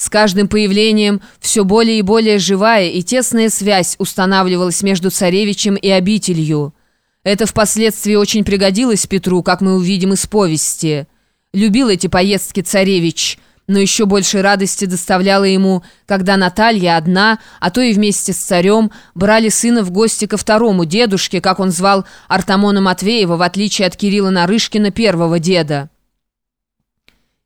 С каждым появлением все более и более живая и тесная связь устанавливалась между царевичем и обителью. Это впоследствии очень пригодилось Петру, как мы увидим из повести. Любил эти поездки царевич, но еще больше радости доставляло ему, когда Наталья одна, а то и вместе с царем, брали сына в гости ко второму дедушке, как он звал Артамона Матвеева, в отличие от Кирилла Нарышкина, первого деда.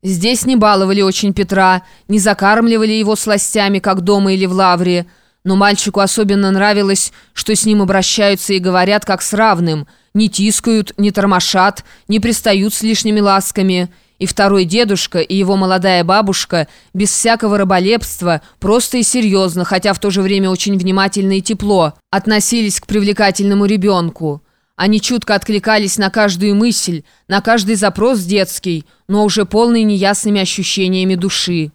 Здесь не баловали очень Петра, не закармливали его сластями, как дома или в лавре, но мальчику особенно нравилось, что с ним обращаются и говорят как с равным, не тискают, не тормошат, не пристают с лишними ласками. И второй дедушка, и его молодая бабушка, без всякого раболепства, просто и серьезно, хотя в то же время очень внимательно и тепло, относились к привлекательному ребенку. Они чутко откликались на каждую мысль, на каждый запрос детский, но уже полный неясными ощущениями души.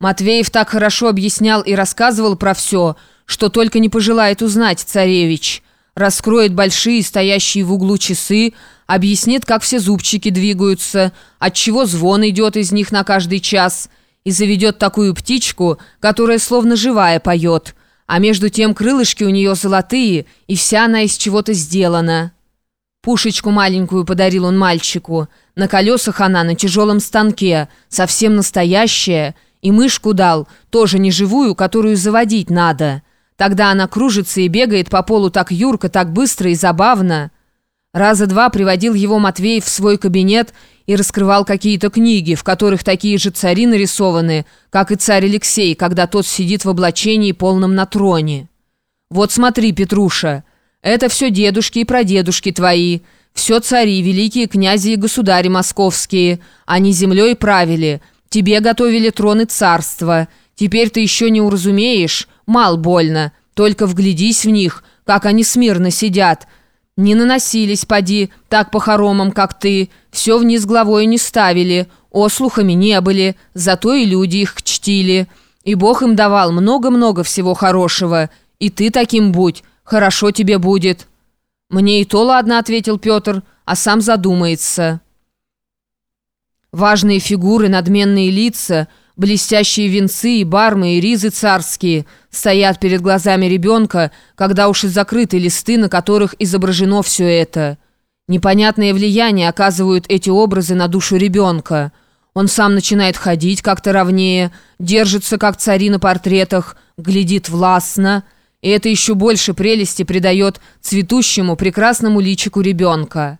Матвеев так хорошо объяснял и рассказывал про все, что только не пожелает узнать царевич. Раскроет большие, стоящие в углу часы, объяснит, как все зубчики двигаются, отчего звон идет из них на каждый час, и заведет такую птичку, которая словно живая поет – а между тем крылышки у нее золотые, и вся она из чего-то сделана. Пушечку маленькую подарил он мальчику. На колесах она на тяжелом станке, совсем настоящая, и мышку дал, тоже не живую, которую заводить надо. Тогда она кружится и бегает по полу так юрко, так быстро и забавно. Раза два приводил его Матвеев в свой кабинет и раскрывал какие-то книги, в которых такие же цари нарисованы, как и царь Алексей, когда тот сидит в облачении полном на троне. «Вот смотри, Петруша, это все дедушки и прадедушки твои, все цари, великие князи и государи московские, они землей правили, тебе готовили троны царства, теперь ты еще не уразумеешь, мал больно, только вглядись в них, как они смирно сидят». Не наносились, поди, так по хоромам, как ты, все вниз головой не ставили, ослухами не были, зато и люди их чтили. И Бог им давал много-много всего хорошего, и ты таким будь, хорошо тебе будет». «Мне и то ладно», — ответил Петр, а сам задумается. Важные фигуры, надменные лица — Блестящие венцы и бармы и ризы царские стоят перед глазами ребенка, когда уж и закрыты листы, на которых изображено все это. Непонятное влияние оказывают эти образы на душу ребенка. Он сам начинает ходить как-то ровнее, держится как цари на портретах, глядит властно, и это еще больше прелести придает цветущему прекрасному личику ребенка.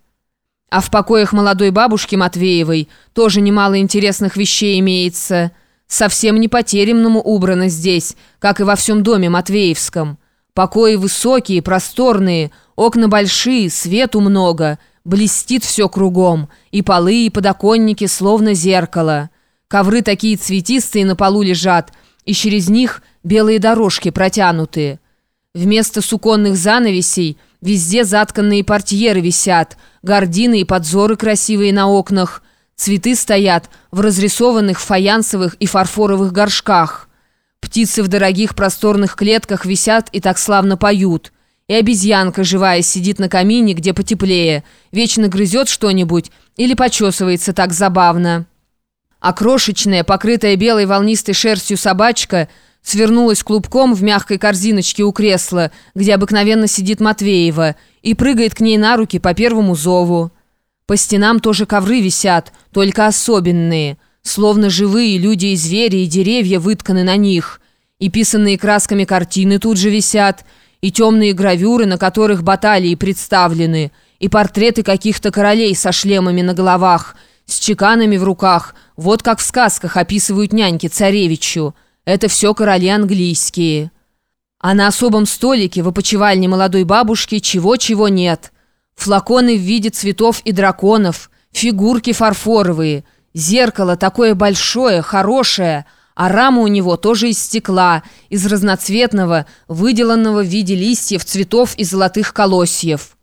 А в покоях молодой бабушки Матвеевой тоже немало интересных вещей имеется – Совсем не по-теремному убрано здесь, как и во всем доме Матвеевском. Покои высокие, просторные, окна большие, свету много, блестит все кругом, и полы, и подоконники словно зеркало. Ковры такие цветистые на полу лежат, и через них белые дорожки протянутые. Вместо суконных занавесей везде затканные портьеры висят, гардины и подзоры красивые на окнах – Цветы стоят в разрисованных фаянсовых и фарфоровых горшках. Птицы в дорогих просторных клетках висят и так славно поют. И обезьянка живая сидит на камине, где потеплее, вечно грызет что-нибудь или почесывается так забавно. А крошечная, покрытая белой волнистой шерстью собачка свернулась клубком в мягкой корзиночке у кресла, где обыкновенно сидит Матвеева, и прыгает к ней на руки по первому зову. По стенам тоже ковры висят, только особенные, словно живые люди и звери, и деревья вытканы на них. И писанные красками картины тут же висят, и темные гравюры, на которых баталии представлены, и портреты каких-то королей со шлемами на головах, с чеканами в руках, вот как в сказках описывают няньки царевичу. Это все короли английские. А на особом столике в опочивальне молодой бабушки чего-чего нет – Флаконы в виде цветов и драконов, фигурки фарфоровые, зеркало такое большое, хорошее, а рама у него тоже из стекла, из разноцветного, выделанного в виде листьев, цветов и золотых колосьев.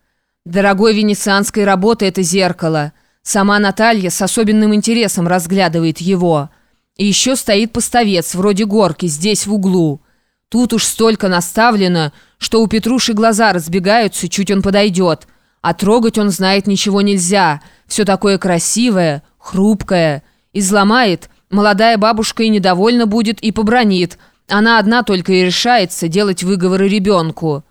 Дорогой венецианской работы это зеркало. Сама Наталья с особенным интересом разглядывает его. И еще стоит поставец, вроде горки, здесь в углу. Тут уж столько наставлено, что у Петруши глаза разбегаются, чуть он подойдет – а трогать он знает ничего нельзя. Все такое красивое, хрупкое. Изломает, Молодая бабушка и недовольна будет, и побронит. Она одна только и решается делать выговоры ребенку».